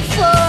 before.